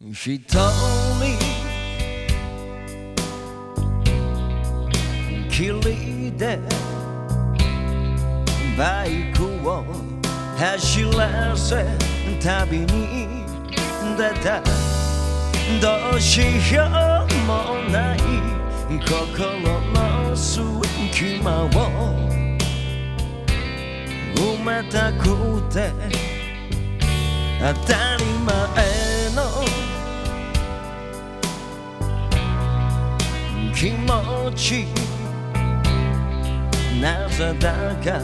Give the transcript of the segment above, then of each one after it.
一人きりでバイクを走らせ旅に出たどうしようもない心の隙間を埋めたくて当たり前気持ち。なぜだか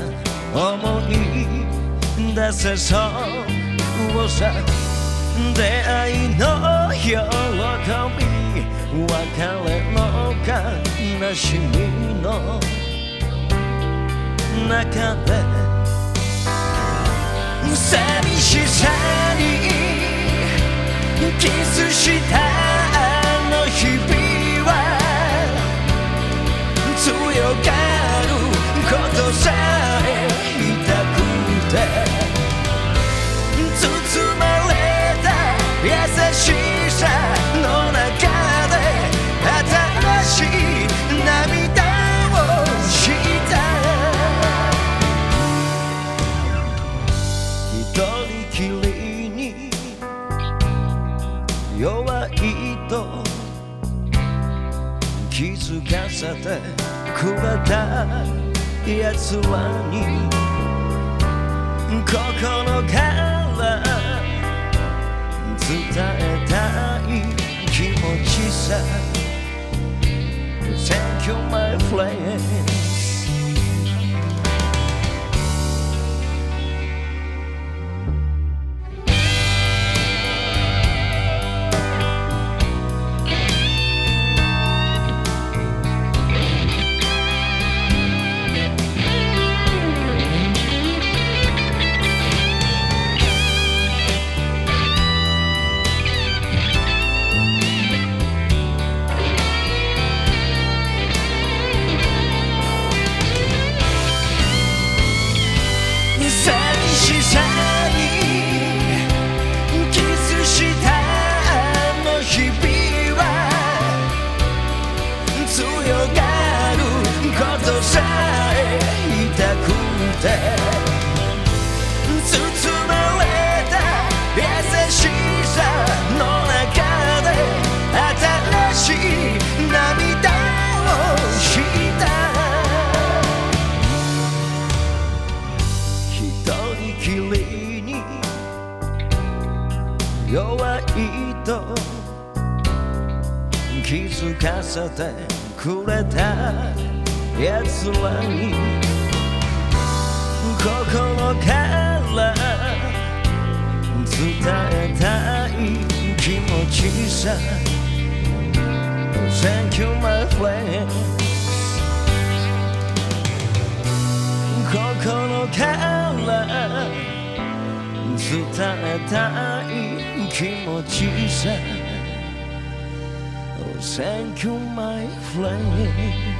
思い出せそう。さ出会いの喜び。別れの悲しみ。の中で。寂しさにキスした包まれた優しさの中で新しい涙をした一人きりに弱いと気づかせてくれた奴らに心から伝えたい気持ちさ Thank you my friend 強がることさえ痛くて。包まれた優しさの中で新しい涙をした。一人きりに弱いと気づかせて。くれた奴らに心から伝えたい気持ちさ。Thank you my friend 心から伝えたい気持ちさ。Thank you my friend